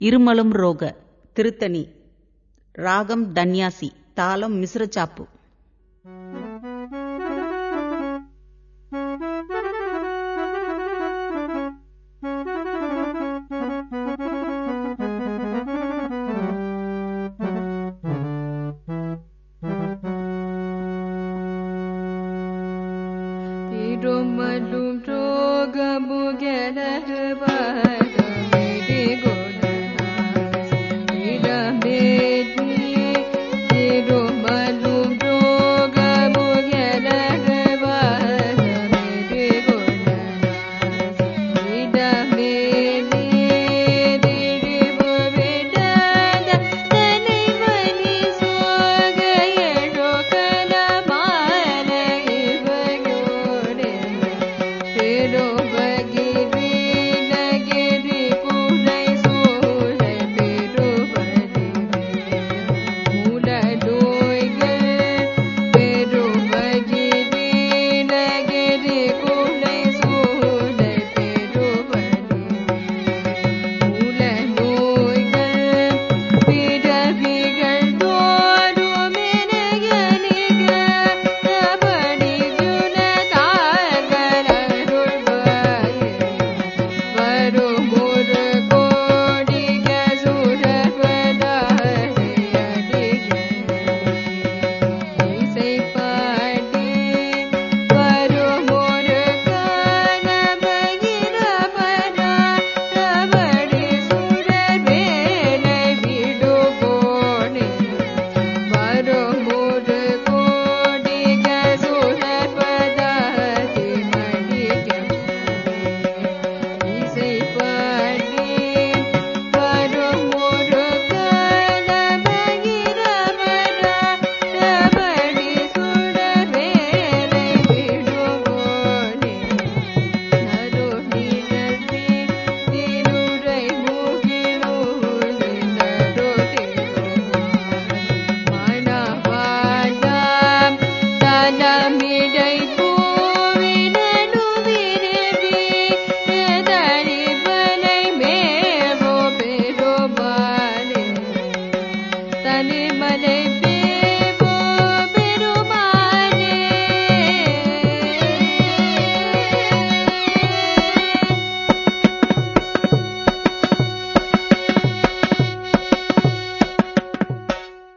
இருமலும் ரோக திருத்தணி ராகம் தன்யாசி தாளம் மிஸ்ரச்சாப்பு திருமலும் ரோகமுகலக me. my name.